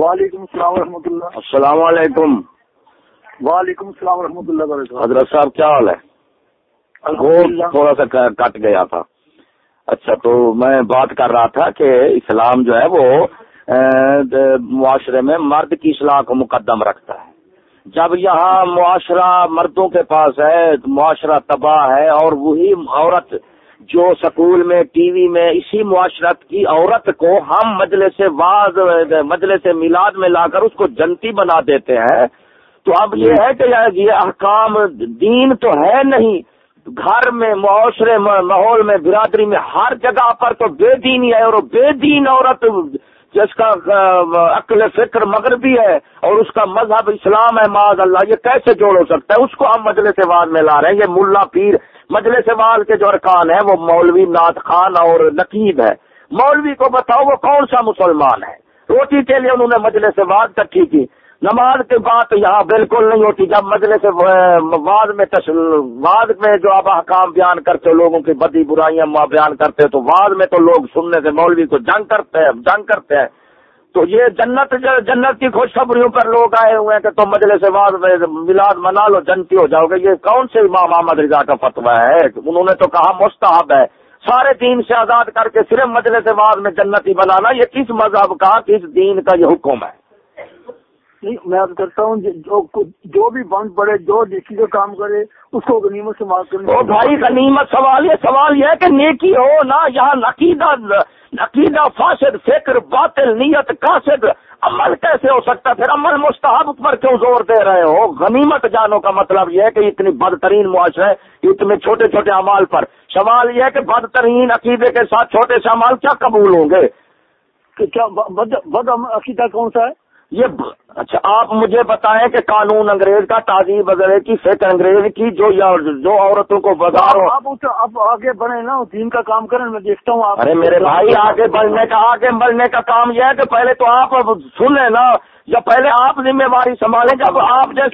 وعلیکم السلام ورحمۃ اللہ۔ السلام علیکم۔ وعلیکم السلام ورحمۃ اللہ وبرکاتہ۔ حضرت صاحب کیا حال ہے؟ تھوڑا سا کٹ گیا تھا۔ اچھا تو میں بات کر رہا تھا کہ اسلام جو ہے وہ معاشرے میں مرد کی اصلاح کو مقدم رکھتا ہے۔ جب یہاں معاشرہ مردوں کے پاس ہے معاشرہ تباہ ہے اور وہی عورت جو سکول میں، ٹی وی میں اسی معاشرت کی عورت کو ہم مجلس واز، مجلس میلاد میں لا کر اس کو جنتی بنا دیتے ہیں۔ تو اب یہ ہے کہ یہ احکام دین تو ہے نہیں۔ گھر میں، معاشرے میں، ماحول میں، برادری میں، ہر جگہ پر تو بے دینی ہے اور بے دین عورت جس کا عقل فکر مغربی ہے اور اس کا مذہب اسلام ہے، معاذ اللہ، یہ کیسے جوڑ ہو سکتا ہے؟ اس کو ہم مجلس واد میں لا رہے ہیں، یہ ملا پیر مجلس واد کے جو ارکان ہیں، وہ مولوی نعت خان اور نقیب ہے مولوی کو بتاؤ، وہ کون سا مسلمان ہے؟ روٹی کے لیے انہوں نے مجلس واد تک کی نماز کی بات یہاں بالکل نہیں ہوتی، جب مجلس واز میں تش... واز میں جو آپ احکام بیان کرتے ہو لوگوں کی بدی برائیاں بیان کرتے، تو واز میں تو لوگ سننے سے مولوی کو جنگ کرتے ہیں، جنگ کرتے ہیں۔ تو یہ جنت جنت کی خوشخبریوں پر لوگ آئے ہوئے ہیں کہ تم مجلس واز میں میلاد منا لو، جنتی ہو جاؤ گے۔ یہ کون سے امام احمد رضا کا فتویٰ ہے؟ انہوں نے تو کہا مستحب ہے۔ سارے دین سے آزاد کر کے صرف مجلس واز میں جنتی بنانا، یہ کس مذہب کا، کس دین کا یہ حکم ہے؟ میں عرض کرتا ہوں جو جو بھی بند پڑے جو نیکی کا کام کرے اس کو غنیمت سے معاف کرنے تو بھائی غنیمت سوال یہ سوال یہ ہے کہ نیکی ہو نا یہاں عقیدہ عقیدہ فاسد فکر باطل نیت قاصد عمل کیسے ہو سکتا ہے؟ پھر عمل مستحب پر کیوں زور دے رہے ہو؟ غنیمت جانو کا مطلب یہ ہے کہ اتنی بدترین معاشرہ ہے اتنے چھوٹے چھوٹے امال پر۔ سوال یہ ہے کہ بدترین عقیدے کے ساتھ چھوٹے سے امال کیا قبول ہوں گے؟ کہ کیا بد بد عقیدہ کون سا ہے؟ یہ آپ مجھے بتائیں کہ قانون انگریز کا تعزیب وغیرہ کی فکر انگریز کی جو جو عورتوں کو بازار اس آپ آگے بڑھے نا دین کا کام کریں میں دیکھتا ہوں ارے میرے بھائی آگے بڑھنے کا آگے بڑھنے کا کام یہ ہے کہ پہلے تو آپ اب سنیں نا یا پہلے آپ ذمہ داری سنبھالیں جب آپ جیسے